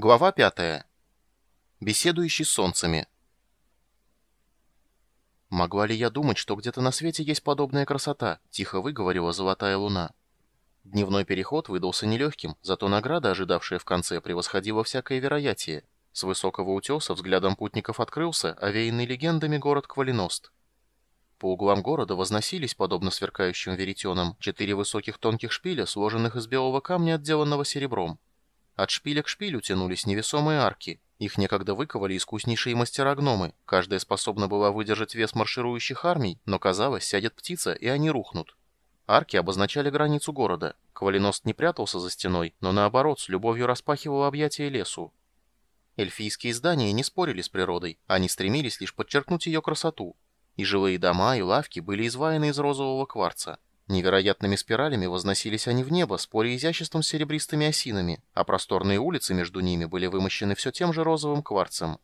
Глава 5. Беседующий с солнцами. «Могла ли я думать, что где-то на свете есть подобная красота?» — тихо выговорила золотая луна. Дневной переход выдался нелегким, зато награда, ожидавшая в конце, превосходила всякое вероятие. С высокого утеса взглядом путников открылся, овеянный легендами город Квалиност. По углам города возносились, подобно сверкающим веретенам, четыре высоких тонких шпиля, сложенных из белого камня, отделанного серебром. От шпиля к шпилю тянулись невесомые арки. Их некогда выковали искуснейшие мастера-гномы. Каждая способна была выдержать вес марширующих армий, но, казалось, сядет птица, и они рухнут. Арки обозначали границу города. Квалиност не прятался за стеной, но наоборот, с любовью распахивал объятия лесу. Эльфийские здания не спорили с природой, они стремились лишь подчеркнуть ее красоту. И жилые дома, и лавки были изваяны из розового кварца. Невероятными спиралями возносились они в небо, споря изяществом с серебристыми осинами, а просторные улицы между ними были вымощены все тем же розовым кварцем.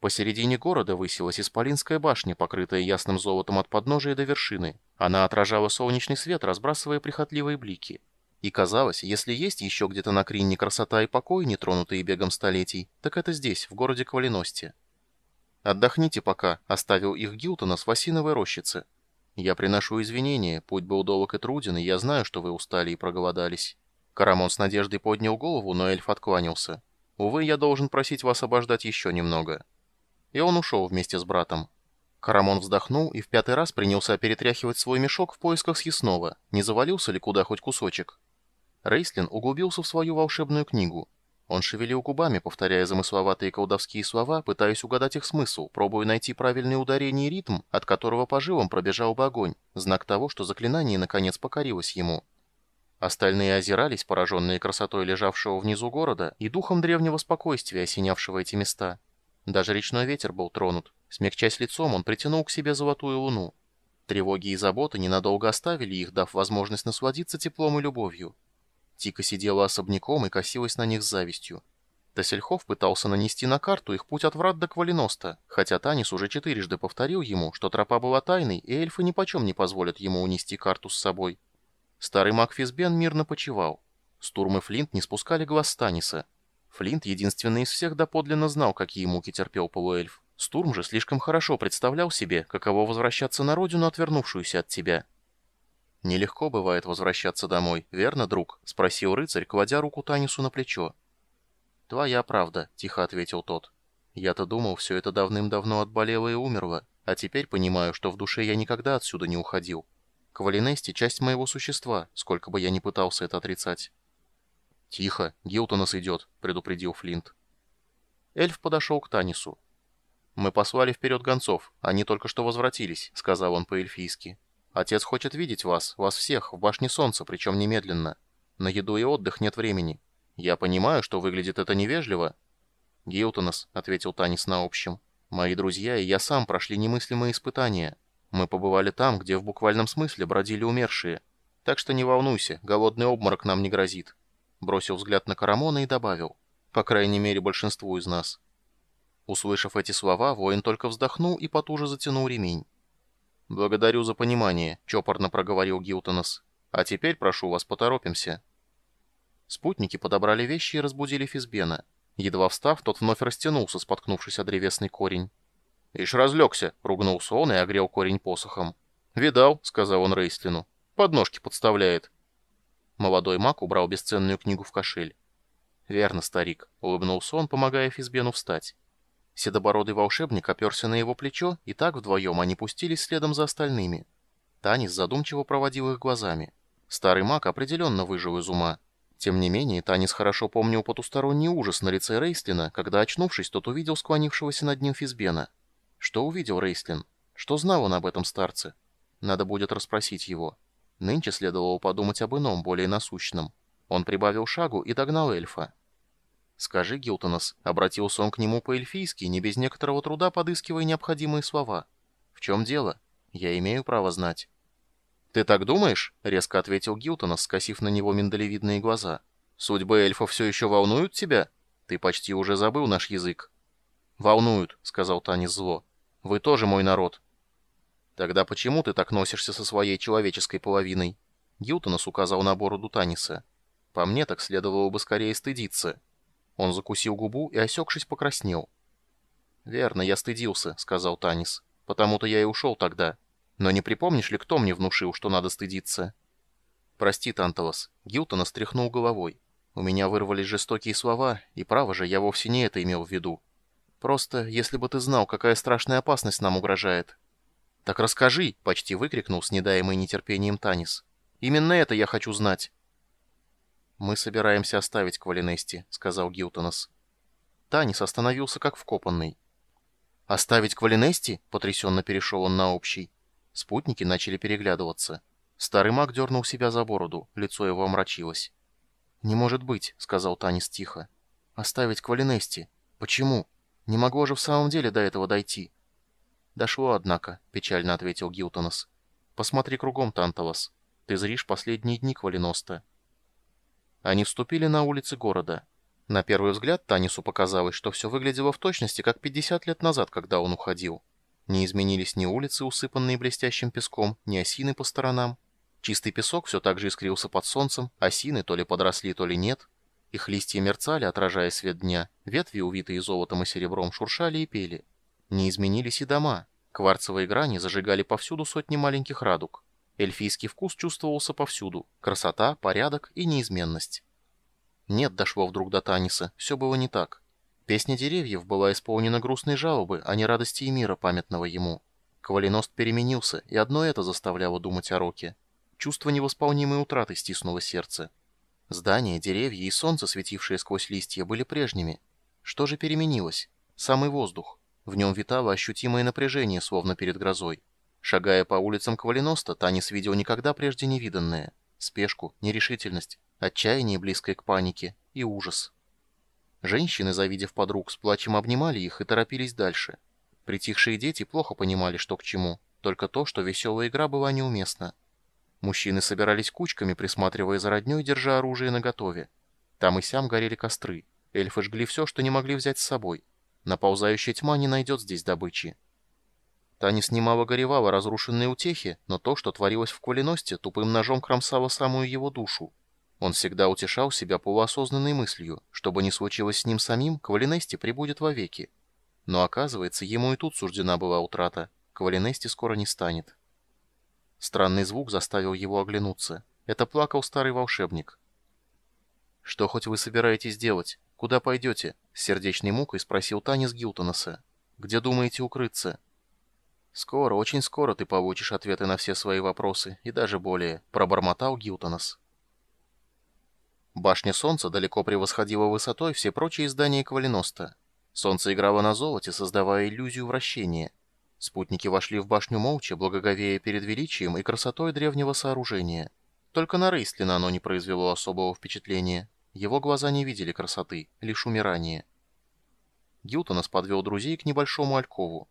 Посередине города высилась Исполинская башня, покрытая ясным золотом от подножия до вершины. Она отражала солнечный свет, разбрасывая прихотливые блики. И казалось, если есть еще где-то на Кринне красота и покой, не тронутые бегом столетий, так это здесь, в городе Квалиности. «Отдохните пока», — оставил их Гилтона с Васиновой рощицы. «Я приношу извинения, путь был долг и труден, и я знаю, что вы устали и проголодались». Карамон с надеждой поднял голову, но эльф откланялся. «Увы, я должен просить вас обождать еще немного». И он ушел вместе с братом. Карамон вздохнул и в пятый раз принялся перетряхивать свой мешок в поисках съестного, не завалился ли куда хоть кусочек. Рейслин углубился в свою волшебную книгу. Он шевелил губами, повторяя замысловатые колдовские слова, пытаясь угадать их смысл, пробуя найти правильный ударение и ритм, от которого по жилам пробежал бы огонь, знак того, что заклинание наконец покорилось ему. Остальные озирались, пораженные красотой лежавшего внизу города и духом древнего спокойствия, осенявшего эти места. Даже речной ветер был тронут. Смягчаясь лицом, он притянул к себе золотую луну. Тревоги и заботы ненадолго оставили их, дав возможность насладиться теплом и любовью. Тика сидела особняком и косилась на них с завистью. Тассельхов пытался нанести на карту их путь от врат до Квалиноста, хотя Танис уже четырежды повторил ему, что тропа была тайной, и эльфы нипочем не позволят ему унести карту с собой. Старый маг Физбен мирно почевал. Стурм и Флинт не спускали глаз Таниса. Флинт единственный из всех доподлинно знал, какие муки терпел полуэльф. Стурм же слишком хорошо представлял себе, каково возвращаться на родину, отвернувшуюся от тебя. «Нелегко бывает возвращаться домой, верно, друг?» — спросил рыцарь, кладя руку Танису на плечо. «Твоя правда», — тихо ответил тот. «Я-то думал, все это давным-давно отболело и умерло, а теперь понимаю, что в душе я никогда отсюда не уходил. Квалинести — часть моего существа, сколько бы я ни пытался это отрицать». «Тихо, Гилтонос идет», — предупредил Флинт. Эльф подошел к Танису. «Мы послали вперед гонцов, они только что возвратились», — сказал он по-эльфийски. Отец хочет видеть вас, вас всех, в башне солнца, причем немедленно. На еду и отдых нет времени. Я понимаю, что выглядит это невежливо». «Гилтонос», — ответил Танис на общем, — «мои друзья и я сам прошли немыслимые испытания. Мы побывали там, где в буквальном смысле бродили умершие. Так что не волнуйся, голодный обморок нам не грозит». Бросил взгляд на Карамона и добавил. «По крайней мере, большинству из нас». Услышав эти слова, воин только вздохнул и потуже затянул ремень. «Благодарю за понимание», — чопорно проговорил Гилтонос. «А теперь, прошу вас, поторопимся». Спутники подобрали вещи и разбудили Физбена. Едва встав, тот вновь растянулся, споткнувшись о древесный корень. «Ишь разлегся», — ругнулся он и огрел корень посохом. «Видал», — сказал он Рейслину. «Подножки подставляет». Молодой маг убрал бесценную книгу в кошель. «Верно, старик», — улыбнулся он, помогая Физбену встать. Седобородый волшебник оперся на его плечо, и так вдвоем они пустились следом за остальными. Танис задумчиво проводил их глазами. Старый маг определенно выжил из ума. Тем не менее, Танис хорошо помнил потусторонний ужас на лице Рейстлина, когда, очнувшись, тот увидел склонившегося над ним Физбена. Что увидел Рейстлин? Что знал он об этом старце? Надо будет расспросить его. Нынче следовало подумать об ином, более насущном. Он прибавил шагу и догнал эльфа. «Скажи, Гилтонос», — обратился он к нему по-эльфийски, не без некоторого труда подыскивая необходимые слова. «В чем дело? Я имею право знать». «Ты так думаешь?» — резко ответил Гилтонос, скосив на него миндалевидные глаза. «Судьбы эльфов все еще волнуют тебя? Ты почти уже забыл наш язык». «Волнуют», — сказал Танис зло. «Вы тоже мой народ». «Тогда почему ты так носишься со своей человеческой половиной?» Гилтонос указал на бороду Таниса. «По мне так следовало бы скорее стыдиться». Он закусил губу и, осекшись, покраснел. «Верно, я стыдился», — сказал Танис. «Потому-то я и ушел тогда. Но не припомнишь ли, кто мне внушил, что надо стыдиться?» «Прости, Танталос». Гилтон остряхнул головой. «У меня вырвались жестокие слова, и право же, я вовсе не это имел в виду. Просто, если бы ты знал, какая страшная опасность нам угрожает». «Так расскажи!» — почти выкрикнул с недаемой нетерпением Танис. «Именно это я хочу знать!» «Мы собираемся оставить Квалинести», — сказал Гилтонос. Танис остановился как вкопанный. «Оставить Квалинести?» — потрясенно перешел он на общий. Спутники начали переглядываться. Старый маг дернул себя за бороду, лицо его омрачилось. «Не может быть», — сказал Танис тихо. «Оставить Квалинести? Почему? Не могло же в самом деле до этого дойти». «Дошло, однако», — печально ответил Гилтонос. «Посмотри кругом, Танталос. Ты зришь последние дни Квалиноста». Они вступили на улицы города. На первый взгляд Танису показалось, что все выглядело в точности, как 50 лет назад, когда он уходил. Не изменились ни улицы, усыпанные блестящим песком, ни осины по сторонам. Чистый песок все так же искрился под солнцем, осины то ли подросли, то ли нет. Их листья мерцали, отражая свет дня, ветви, увитые золотом и серебром, шуршали и пели. Не изменились и дома. Кварцевые грани зажигали повсюду сотни маленьких радуг. Эльфийский вкус чувствовался повсюду. Красота, порядок и неизменность. Нет, дошло вдруг до Таниса, все было не так. Песня деревьев была исполнена грустной жалобы, а не радости и мира, памятного ему. Квалиност переменился, и одно это заставляло думать о Роке. Чувство невосполнимой утраты стиснуло сердце. Здания, деревья и солнце, светившие сквозь листья, были прежними. Что же переменилось? Самый воздух. В нем витало ощутимое напряжение, словно перед грозой. Шагая по улицам Квалиноста, Танис видел никогда прежде не виданное. Спешку, нерешительность, отчаяние, близкое к панике, и ужас. Женщины, завидев подруг, с плачем обнимали их и торопились дальше. Притихшие дети плохо понимали, что к чему, только то, что веселая игра была неуместна. Мужчины собирались кучками, присматривая за роднёй, держа оружие наготове. Там и сям горели костры. Эльфы жгли все, что не могли взять с собой. Наползающая тьма не найдет здесь добычи. Танис немало горевал о разрушенной утехе, но то, что творилось в Квалиносте, тупым ножом кромсало самую его душу. Он всегда утешал себя полуосознанной мыслью, чтобы не случилось с ним самим, Квалинести прибудет вовеки. Но оказывается, ему и тут суждена была утрата. Квалинести скоро не станет. Странный звук заставил его оглянуться. Это плакал старый волшебник. «Что хоть вы собираетесь делать? Куда пойдете?» С сердечной мукой спросил Танис Гилтонаса. «Где думаете укрыться?» «Скоро, очень скоро ты получишь ответы на все свои вопросы, и даже более», — пробормотал Гилтонас. Башня Солнца далеко превосходила высотой все прочие здания Квалиноста. Солнце играло на золоте, создавая иллюзию вращения. Спутники вошли в башню молча, благоговея перед величием и красотой древнего сооружения. Только на Рейстлина оно не произвело особого впечатления. Его глаза не видели красоты, лишь умирание. Гилтонас подвел друзей к небольшому алькову.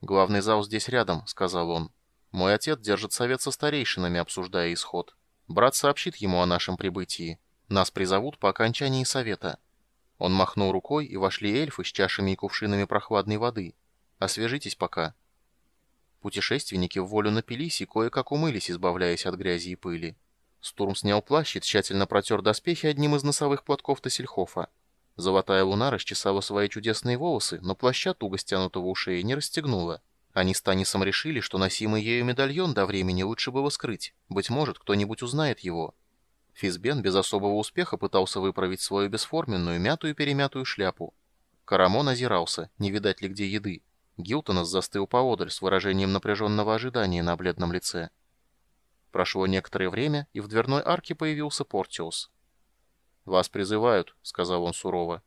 «Главный зал здесь рядом», — сказал он. «Мой отец держит совет со старейшинами, обсуждая исход. Брат сообщит ему о нашем прибытии. Нас призовут по окончании совета». Он махнул рукой, и вошли эльфы с чашами и кувшинами прохладной воды. «Освежитесь пока». Путешественники в волю напились и кое-как умылись, избавляясь от грязи и пыли. Стурм снял плащ и тщательно протер доспехи одним из носовых платков Тассельхофа. Золотая луна расчесала свои чудесные волосы, но плаща, туго стянутого у шеи, не расстегнула. Они с Танисом решили, что носимый ею медальон до времени лучше было скрыть. Быть может, кто-нибудь узнает его. Физбен без особого успеха пытался выправить свою бесформенную, мятую-перемятую шляпу. Карамон озирался, не видать ли где еды. Гилтонос застыл поодаль с выражением напряженного ожидания на бледном лице. Прошло некоторое время, и в дверной арке появился Портиус. «Вас призывают», — сказал он сурово.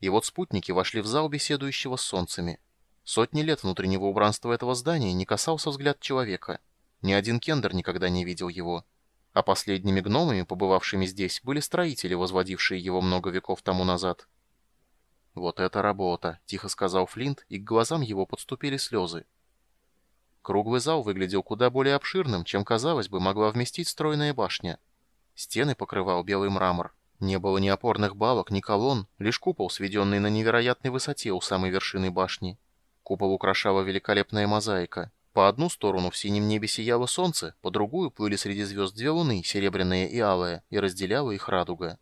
И вот спутники вошли в зал беседующего с солнцами. Сотни лет внутреннего убранства этого здания не касался взгляд человека. Ни один кендер никогда не видел его. А последними гномами, побывавшими здесь, были строители, возводившие его много веков тому назад. «Вот это работа», — тихо сказал Флинт, и к глазам его подступили слезы. Круглый зал выглядел куда более обширным, чем, казалось бы, могла вместить стройная башня. Стены покрывал белый мрамор. Не было ни опорных балок, ни колонн, лишь купол, сведенный на невероятной высоте у самой вершины башни. Купол украшала великолепная мозаика. По одну сторону в синем небе сияло солнце, по другую плыли среди звезд две луны, серебряные и алые, и разделяла их радуга.